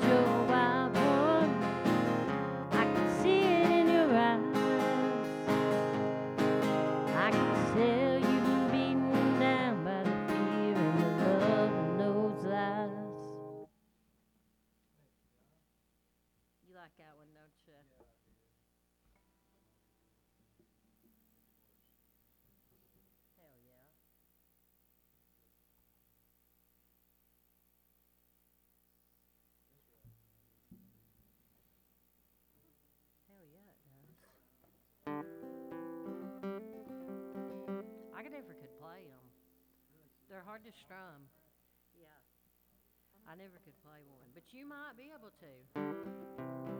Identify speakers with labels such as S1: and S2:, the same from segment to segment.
S1: that you. They're hard to strum. Yeah. I never could play one, but you might be able to.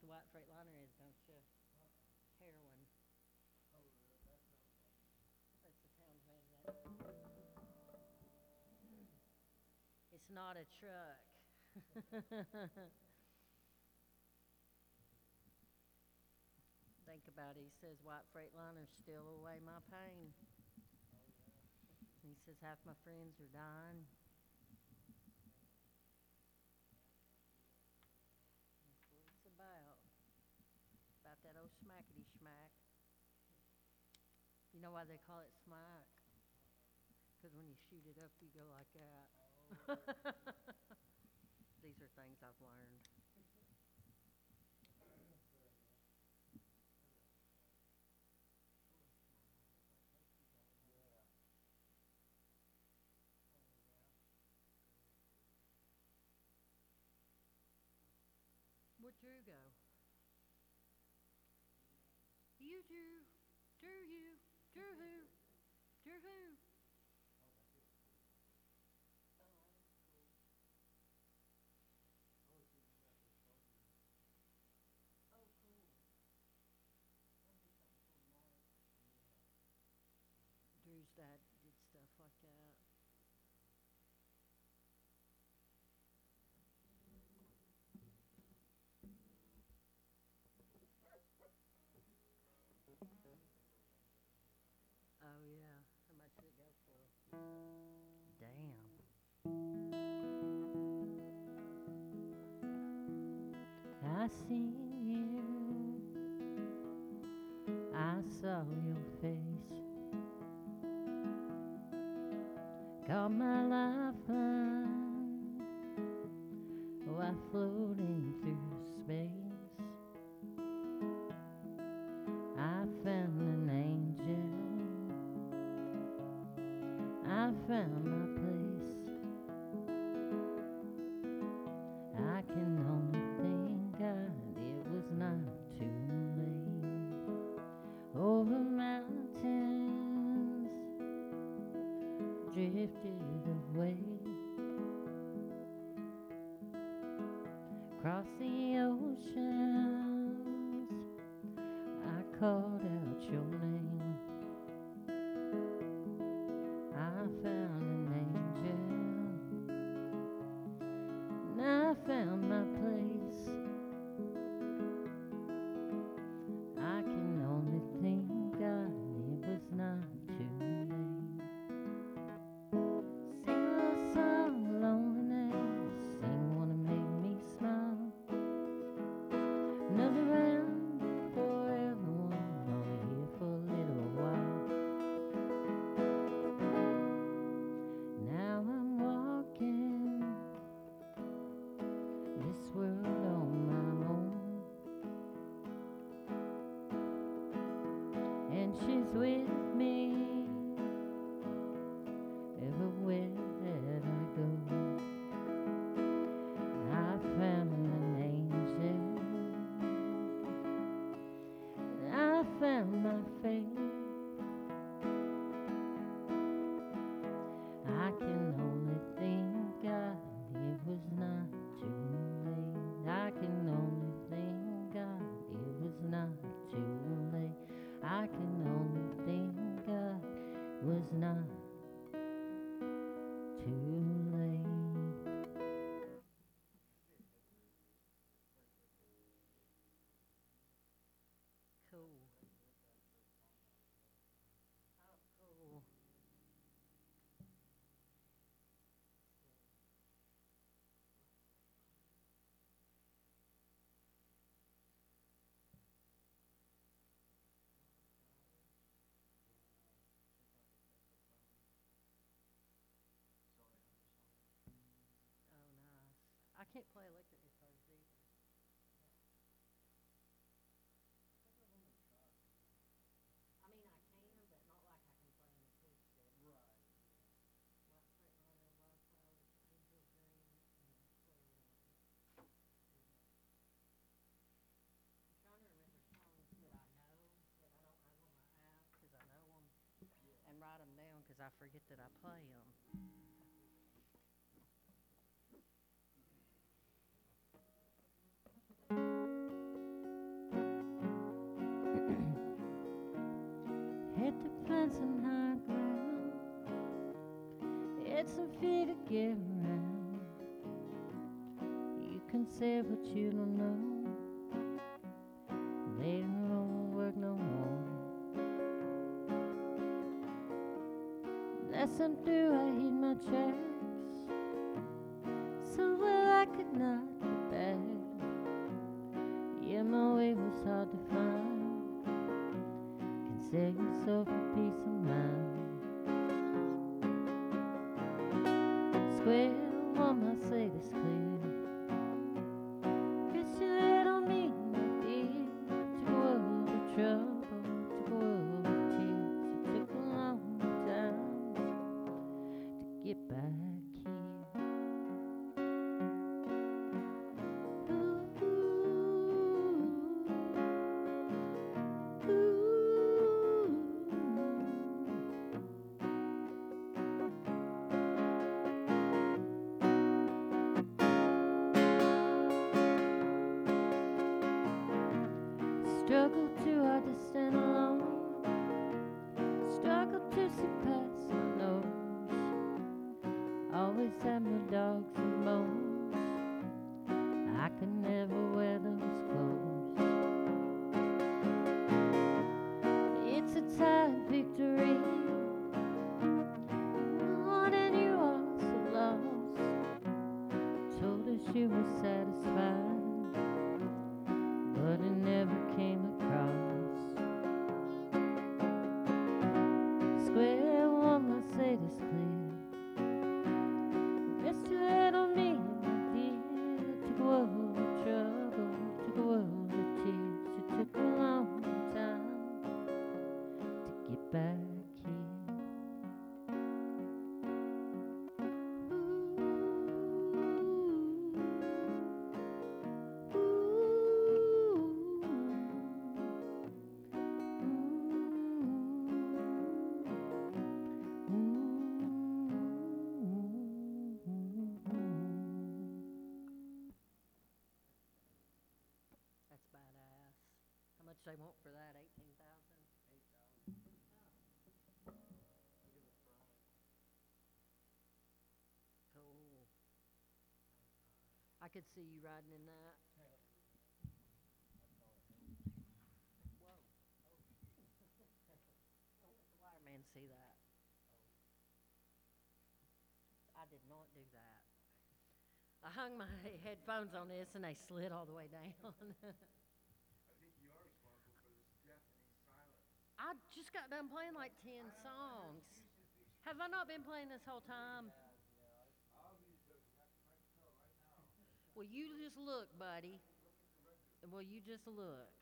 S1: the white freightliner is, don't you? Heroin. It's not a truck. Think about it. He says, White freightliner's still steal away my pain. He says, Half my friends are dying. smackety smack. You know why they call it smack? Because when you shoot it up, you go like that. These are things I've learned. Where'd you go? do do do you do who do who? Seen you. I saw your face. Caught my lifeline while floating through space. Over mountains, drifted away. Across the can't play electric guitars either. I mean, I can, but not like I can play an acoustic. Right. Like Frank Ronald, Wildflowers, Angel Dream, and Square One. I'm trying to remember songs that I know, that I don't have on my app, I know them, and write them down, because I forget that I play them. Find some high ground. Had some feet to get around. You can say what you don't know. They don't work no more. Time through, I hit my tracks. Save yourself a peace of mind. Square one must say this clear. Could see you riding in that.
S2: I.
S1: Whoa. Don't let the wireman see that. I did not do that. I hung my headphones on this and they slid all the way down.
S3: I think you are responsible for this deafening silence.
S1: I just got done playing like ten songs. Have I not been playing this whole time?
S2: Yeah, yeah, I-
S3: I'll be the judge, I can tell right now.
S1: Well, you just look, buddy. Well, you just look.